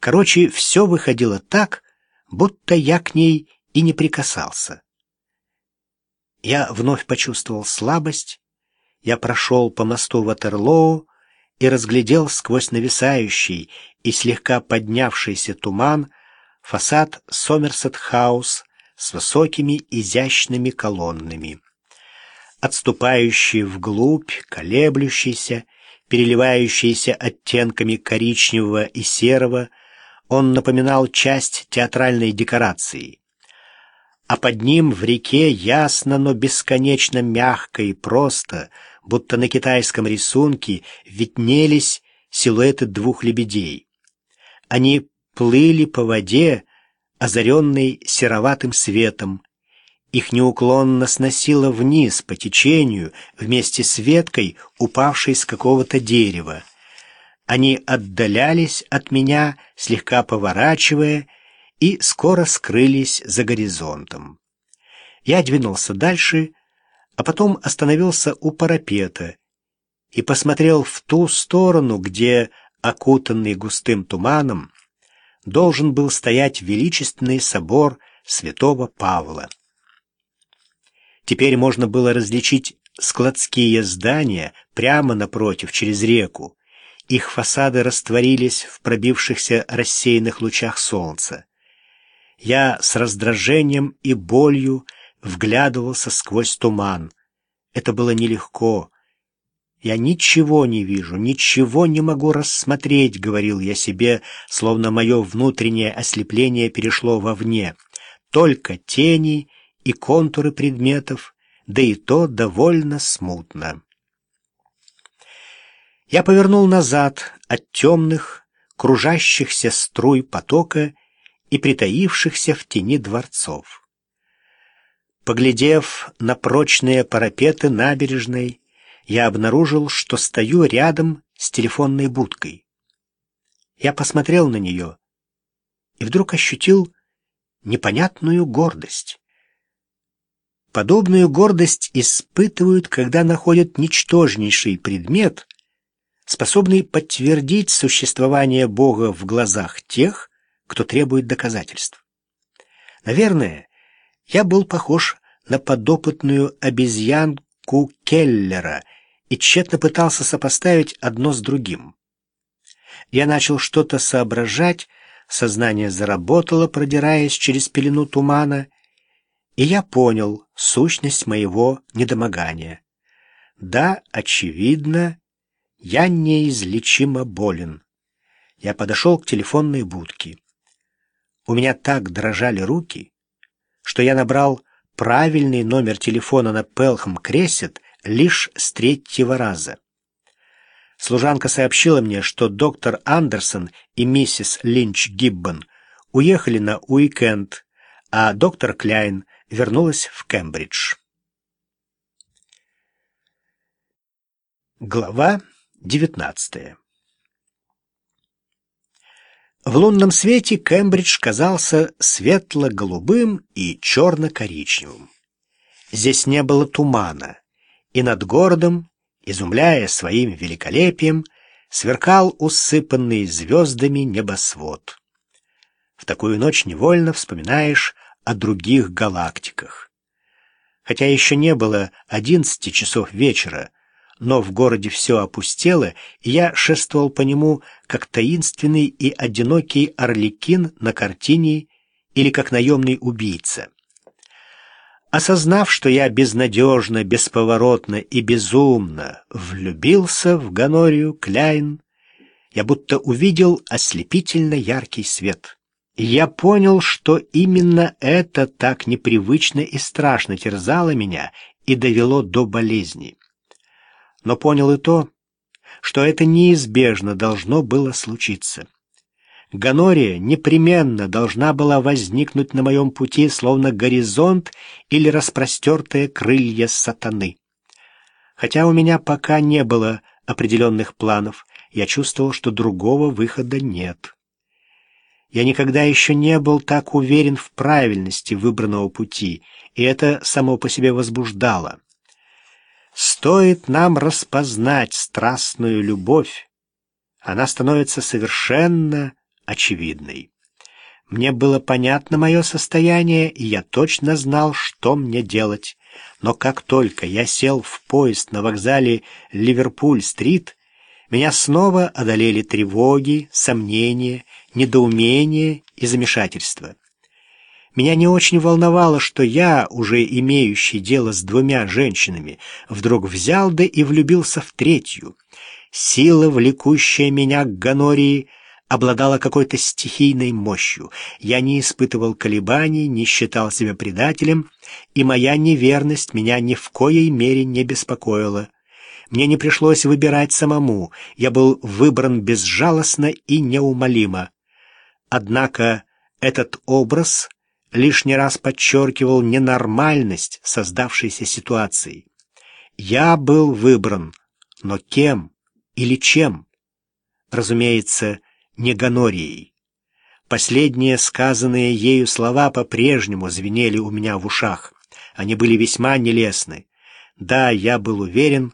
Короче, все выходило так, будто я к ней и не прикасался. Я вновь почувствовал слабость, я прошел по мосту Ватерлоу и разглядел сквозь нависающий и слегка поднявшийся туман фасад Сомерсет-хаус с высокими изящными колоннами. Отступающий вглубь, колеблющийся, переливающийся оттенками коричневого и серого, он напоминал часть театральной декорации. А под ним в реке ясно, но бесконечно мягко и просто, будто на китайском рисунке, виднелись силуэты двух лебедей. Они плыли по воде, озаренной сероватым светом. Их неуклонно сносило вниз по течению вместе с веткой, упавшей с какого-то дерева. Они отдалялись от меня, слегка поворачивая, и скоро скрылись за горизонтом. Я двинулся дальше, а потом остановился у парапета и посмотрел в ту сторону, где, окутанный густым туманом, должен был стоять величественный собор святого Павла. Теперь можно было различить складские здания прямо напротив, через реку. Их фасады растворились в пробившихся рассеянных лучах солнца. Я с раздражением и болью вглядывался сквозь туман. Это было нелегко. «Я ничего не вижу, ничего не могу рассмотреть», — говорил я себе, словно мое внутреннее ослепление перешло вовне. «Только тени и контуры предметов, да и то довольно смутно». Я повернул назад от темных, кружащихся струй потока и притаившихся в тени дворцов. Поглядев на прочные парапеты набережной, я обнаружил, что стою рядом с телефонной будкой. Я посмотрел на нее и вдруг ощутил непонятную гордость. Подобную гордость испытывают, когда находят ничтожнейший предмет, способный подтвердить существование Бога в глазах тех, кто требует доказательств. Наверное, я был похож на подопытную обезьянку Келлера и тщетно пытался сопоставить одно с другим. Я начал что-то соображать, сознание заработало, продираясь через пелену тумана, и я понял сущность моего недомогания. Да, очевидно, я неизлечимо болен. Я подошел к телефонной будке. У меня так дрожали руки, что я набрал правильный номер телефона на Пелхам Кресет лишь с третьего раза. Служанка сообщила мне, что доктор Андерсон и миссис Линч Гиббон уехали на уикенд, а доктор Кляйн вернулась в Кембридж. Глава девятнадцатая в лунном свете Кембридж казался светло-голубым и черно-коричневым. Здесь не было тумана, и над городом, изумляя своим великолепием, сверкал усыпанный звездами небосвод. В такую ночь невольно вспоминаешь о других галактиках. Хотя еще не было одиннадцати часов вечера, но в городе все опустело, и я шествовал по нему, как таинственный и одинокий орликин на картине или как наемный убийца. Осознав, что я безнадежно, бесповоротно и безумно влюбился в Ганорию Кляйн, я будто увидел ослепительно яркий свет. Я понял, что именно это так непривычно и страшно терзало меня и довело до болезни но понял и то, что это неизбежно должно было случиться. Ганория непременно должна была возникнуть на моем пути, словно горизонт или распростертые крылья сатаны. Хотя у меня пока не было определенных планов, я чувствовал, что другого выхода нет. Я никогда еще не был так уверен в правильности выбранного пути, и это само по себе возбуждало. Стоит нам распознать страстную любовь, она становится совершенно очевидной. Мне было понятно мое состояние, и я точно знал, что мне делать. Но как только я сел в поезд на вокзале Ливерпуль-стрит, меня снова одолели тревоги, сомнения, недоумение и замешательство. Меня не очень волновало, что я, уже имеющий дело с двумя женщинами, вдруг взял да и влюбился в третью. Сила, влекущая меня к Ганории, обладала какой-то стихийной мощью. Я не испытывал колебаний, не считал себя предателем, и моя неверность меня ни в коей мере не беспокоила. Мне не пришлось выбирать самому, я был выбран безжалостно и неумолимо. Однако этот образ лишний раз подчеркивал ненормальность создавшейся ситуации. Я был выбран, но кем или чем? Разумеется, не Гонорией. Последние сказанные ею слова по-прежнему звенели у меня в ушах. Они были весьма нелестны. Да, я был уверен,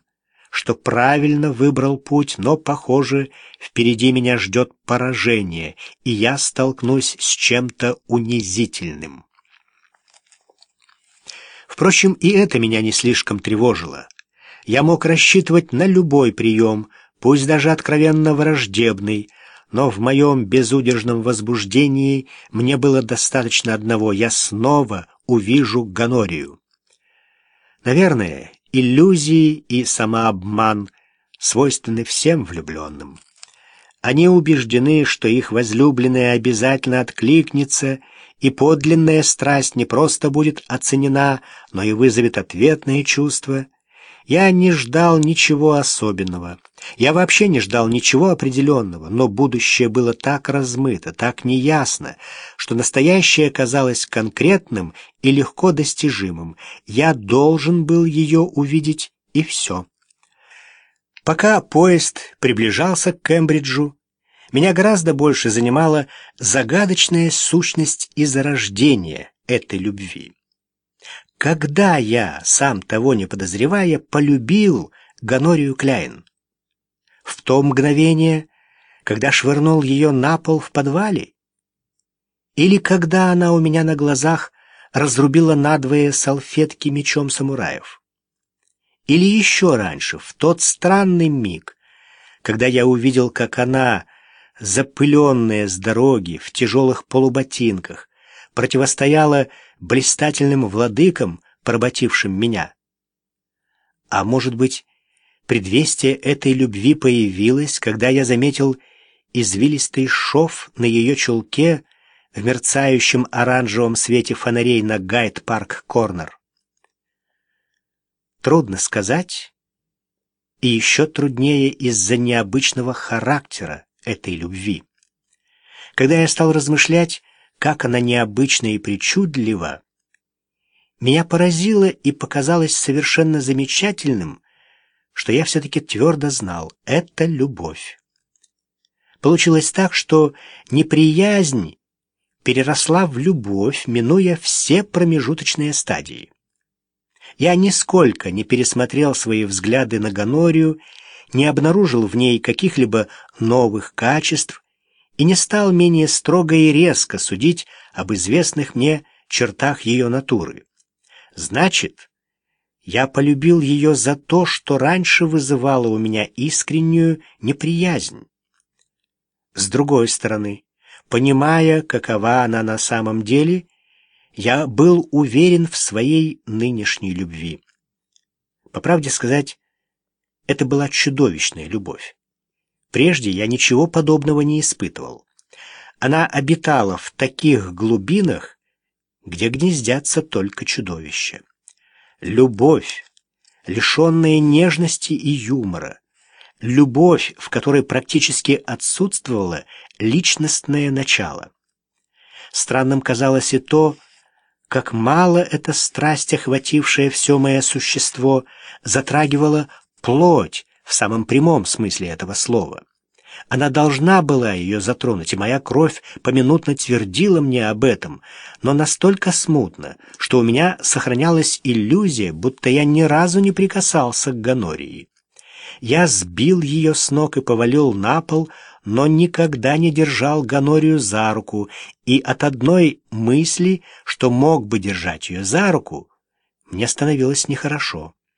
что правильно выбрал путь, но, похоже, впереди меня ждет поражение, и я столкнусь с чем-то унизительным. Впрочем, и это меня не слишком тревожило. Я мог рассчитывать на любой прием, пусть даже откровенно враждебный, но в моем безудержном возбуждении мне было достаточно одного — я снова увижу Ганорию. Наверное, иллюзии и самообман свойственны всем влюбленным. Они убеждены, что их возлюбленная обязательно откликнется, и подлинная страсть не просто будет оценена, но и вызовет ответные чувства. Я не ждал ничего особенного. Я вообще не ждал ничего определенного, но будущее было так размыто, так неясно, что настоящее казалось конкретным и легко достижимым. Я должен был ее увидеть, и все. Пока поезд приближался к Кембриджу, меня гораздо больше занимала загадочная сущность и зарождение этой любви. Когда я, сам того не подозревая, полюбил Ганорию Кляйн? В то мгновение, когда швырнул ее на пол в подвале? Или когда она у меня на глазах разрубила надвое салфетки мечом самураев? Или еще раньше, в тот странный миг, когда я увидел, как она, запыленная с дороги, в тяжелых полуботинках, противостояла блистательным владыкам, поработившим меня. А может быть, предвестие этой любви появилось, когда я заметил извилистый шов на ее чулке в мерцающем оранжевом свете фонарей на Гайд-парк-корнер. Трудно сказать, и еще труднее из-за необычного характера этой любви. Когда я стал размышлять, как она необычна и причудлива, меня поразило и показалось совершенно замечательным, что я все-таки твердо знал — это любовь. Получилось так, что неприязнь переросла в любовь, минуя все промежуточные стадии. Я нисколько не пересмотрел свои взгляды на Ганорию, не обнаружил в ней каких-либо новых качеств и не стал менее строго и резко судить об известных мне чертах ее натуры. Значит, я полюбил ее за то, что раньше вызывало у меня искреннюю неприязнь. С другой стороны, понимая, какова она на самом деле, я был уверен в своей нынешней любви. По правде сказать, это была чудовищная любовь. Прежде я ничего подобного не испытывал. Она обитала в таких глубинах, где гнездятся только чудовища. Любовь, лишенная нежности и юмора, любовь, в которой практически отсутствовало личностное начало. Странным казалось и то, как мало эта страсть, охватившая все мое существо, затрагивала плоть, в самом прямом смысле этого слова. Она должна была ее затронуть, и моя кровь поминутно твердила мне об этом, но настолько смутно, что у меня сохранялась иллюзия, будто я ни разу не прикасался к Ганории. Я сбил ее с ног и повалил на пол, но никогда не держал Ганорию за руку, и от одной мысли, что мог бы держать ее за руку, мне становилось нехорошо.